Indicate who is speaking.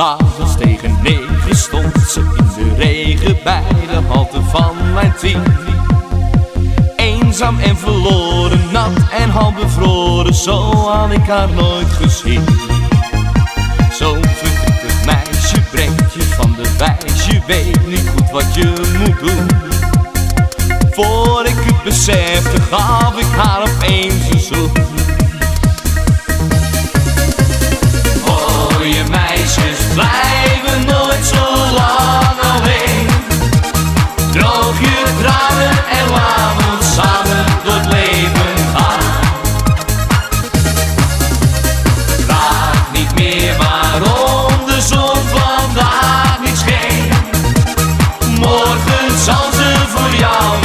Speaker 1: S'avonds tegen negen stond ze in de regen bij de halte van mijn team. Eenzaam en verloren, nat en half bevroren, zo had ik haar nooit gezien. Zo'n verdrietig meisje brengt je van de wijs, je weet niet goed wat je moet doen. Voor ik het besefte gaf ik haar opeens een zoen. en laten samen door het leven gaan. Vraag niet meer waarom de zon vandaag niet scheen. Morgen zal ze voor jou